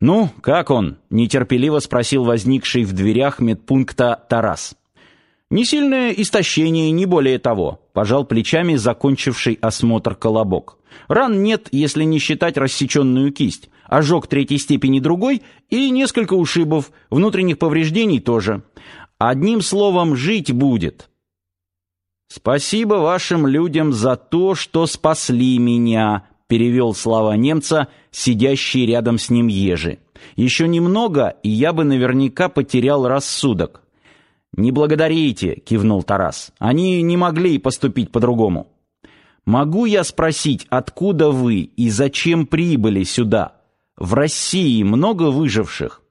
«Ну, как он?» — нетерпеливо спросил возникший в дверях медпункта Тарас. «Не сильное истощение, не более того», — пожал плечами закончивший осмотр колобок. «Ран нет, если не считать рассеченную кисть, ожог третьей степени другой и несколько ушибов, внутренних повреждений тоже. Одним словом, жить будет». «Спасибо вашим людям за то, что спасли меня», — перевел слова немца, сидящий рядом с ним ежи. «Еще немного, и я бы наверняка потерял рассудок». «Не благодарите», — кивнул Тарас. «Они не могли поступить по-другому». «Могу я спросить, откуда вы и зачем прибыли сюда? В России много выживших?»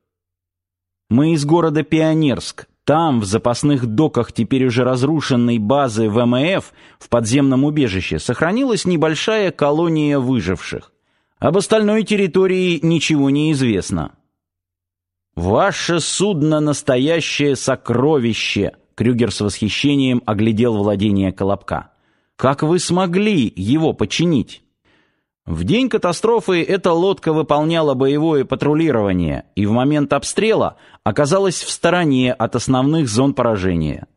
«Мы из города Пионерск. Там, в запасных доках теперь уже разрушенной базы ВМФ, в подземном убежище, сохранилась небольшая колония выживших. Об остальной территории ничего не известно». «Ваше судно — настоящее сокровище!» Крюгер с восхищением оглядел владение Колобка. «Как вы смогли его починить?» В день катастрофы эта лодка выполняла боевое патрулирование и в момент обстрела оказалась в стороне от основных зон поражения.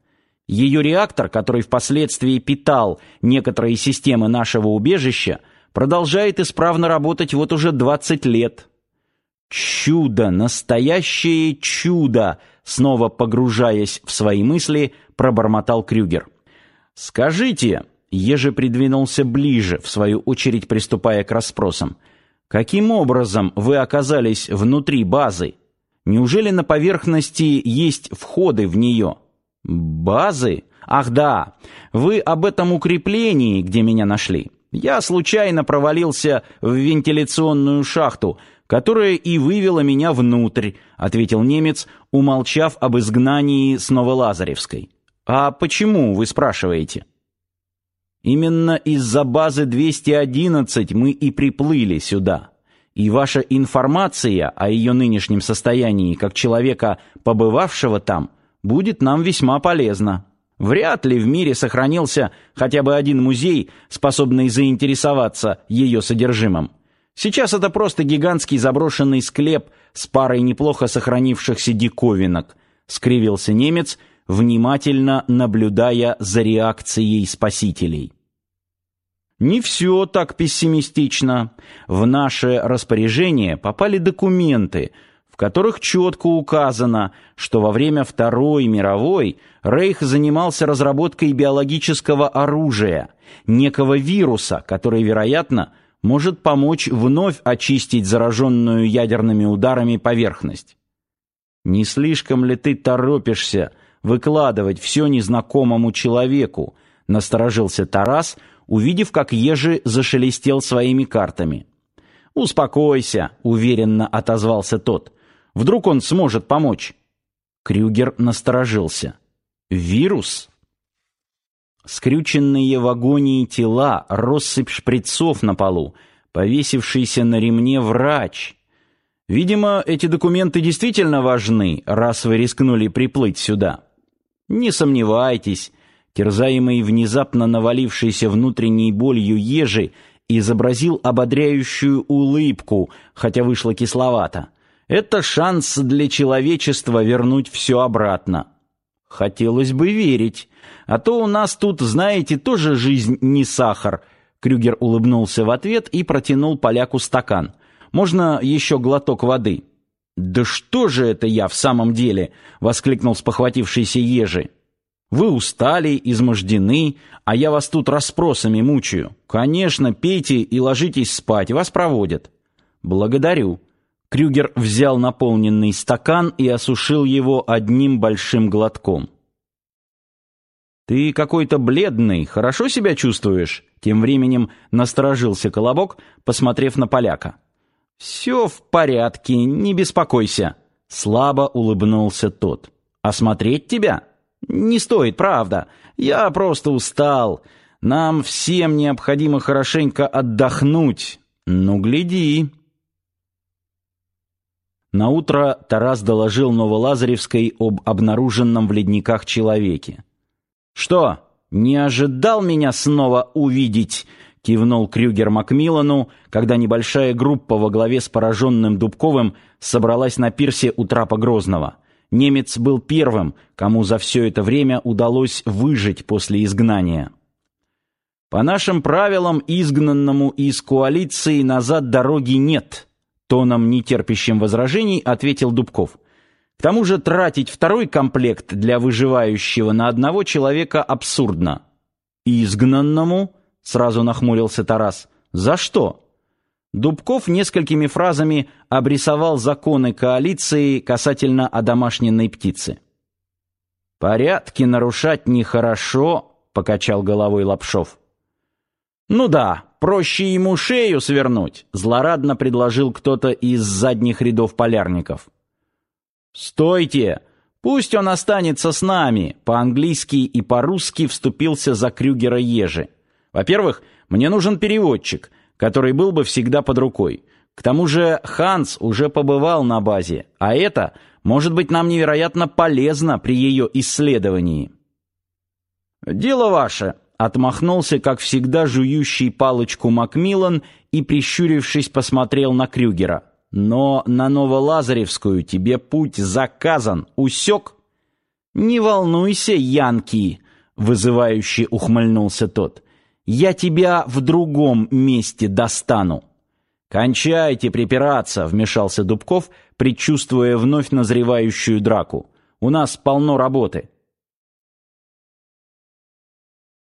Ее реактор, который впоследствии питал некоторые системы нашего убежища, продолжает исправно работать вот уже 20 лет. Чудо, настоящее чудо, снова погружаясь в свои мысли, пробормотал Крюгер. Скажите, Еже придвинулся ближе, в свою очередь приступая к расспросам. Каким образом вы оказались внутри базы? Неужели на поверхности есть входы в нее? Базы? Ах да, вы об этом укреплении, где меня нашли. Я случайно провалился в вентиляционную шахту, которая и вывела меня внутрь, ответил немец, умолчав об изгнании с Новолазаревской. А почему, вы спрашиваете? Именно из-за базы 211 мы и приплыли сюда. И ваша информация о ее нынешнем состоянии как человека, побывавшего там, будет нам весьма полезна. Вряд ли в мире сохранился хотя бы один музей, способный заинтересоваться ее содержимым. Сейчас это просто гигантский заброшенный склеп с парой неплохо сохранившихся диковинок, скривился немец, внимательно наблюдая за реакцией спасителей. Не все так пессимистично. В наше распоряжение попали документы, в которых четко указано, что во время Второй мировой Рейх занимался разработкой биологического оружия, некого вируса, который, вероятно, может помочь вновь очистить зараженную ядерными ударами поверхность. Не слишком ли ты торопишься выкладывать все незнакомому человеку? Насторожился Тарас, увидев, как Ежи зашелестел своими картами. «Успокойся», — уверенно отозвался тот. «Вдруг он сможет помочь?» Крюгер насторожился. «Вирус?» скрюченные в агонии тела, россыпь шприцов на полу, повесившийся на ремне врач. Видимо, эти документы действительно важны, раз вы рискнули приплыть сюда. Не сомневайтесь, терзаемый внезапно навалившейся внутренней болью ежи, изобразил ободряющую улыбку, хотя вышло кисловато. Это шанс для человечества вернуть все обратно. Хотелось бы верить. А то у нас тут, знаете, тоже жизнь не сахар. Крюгер улыбнулся в ответ и протянул поляку стакан. Можно еще глоток воды? Да что же это я в самом деле, воскликнул спохватившийся Ежи. Вы устали, измождены, а я вас тут расспросами мучаю. Конечно, пейте и ложитесь спать, вас проводят. Благодарю. Крюгер взял наполненный стакан и осушил его одним большим глотком. «Ты какой-то бледный, хорошо себя чувствуешь?» Тем временем насторожился Колобок, посмотрев на поляка. «Все в порядке, не беспокойся», — слабо улыбнулся тот. «Осмотреть тебя? Не стоит, правда. Я просто устал. Нам всем необходимо хорошенько отдохнуть. Ну, гляди». На утро Тарас доложил Новолазаревской об обнаруженном в ледниках человеке. «Что, не ожидал меня снова увидеть?» кивнул Крюгер Макмиллану, когда небольшая группа во главе с пораженным Дубковым собралась на пирсе у трапа Грозного. Немец был первым, кому за все это время удалось выжить после изгнания. По нашим правилам, изгнанному из коалиции назад дороги нет, тоном нетерпящим возражений ответил Дубков. К тому же тратить второй комплект для выживающего на одного человека абсурдно. Изгнанному? Сразу нахмурился Тарас. За что? Дубков несколькими фразами обрисовал законы коалиции касательно одомашненной птицы. «Порядки нарушать нехорошо», — покачал головой Лапшов. «Ну да, проще ему шею свернуть», — злорадно предложил кто-то из задних рядов полярников. «Стойте! Пусть он останется с нами!» По-английски и по-русски вступился за Крюгера Ежи. Во-первых, мне нужен переводчик, который был бы всегда под рукой. К тому же Ханс уже побывал на базе, а это может быть нам невероятно полезно при ее исследовании. «Дело ваше», — отмахнулся, как всегда, жующий палочку Макмиллан и, прищурившись, посмотрел на Крюгера. «Но на Новолазаревскую тебе путь заказан, усек?» «Не волнуйся, Янки», — вызывающе ухмыльнулся тот я тебя в другом месте достану. Кончайте припираться, вмешался Дубков, предчувствуя вновь назревающую драку. У нас полно работы.